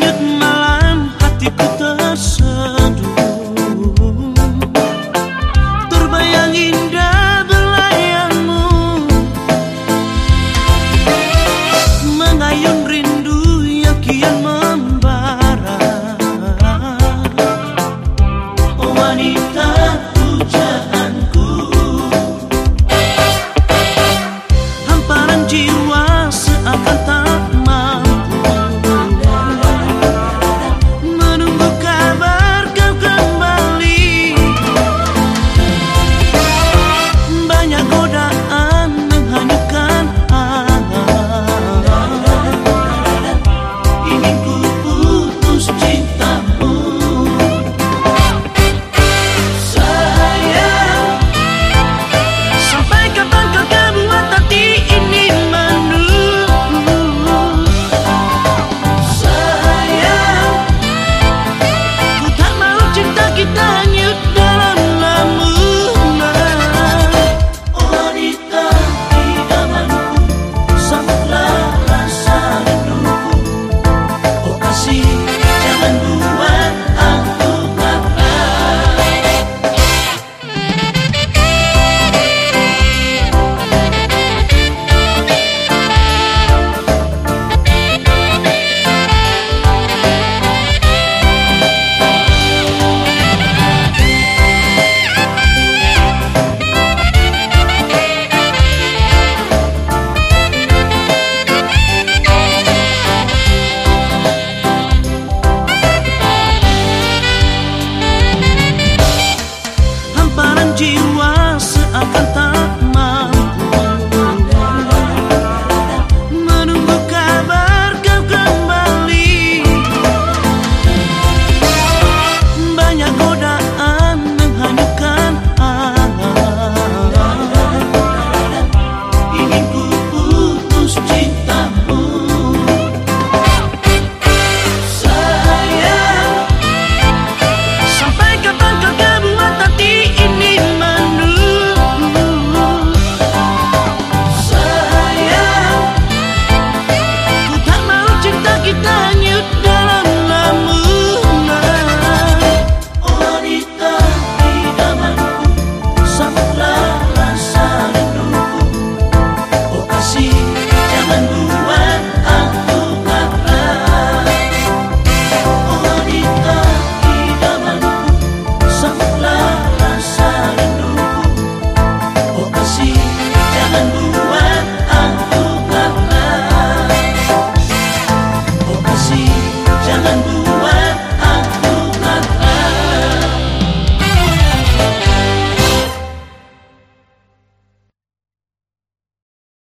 nhất alma. You.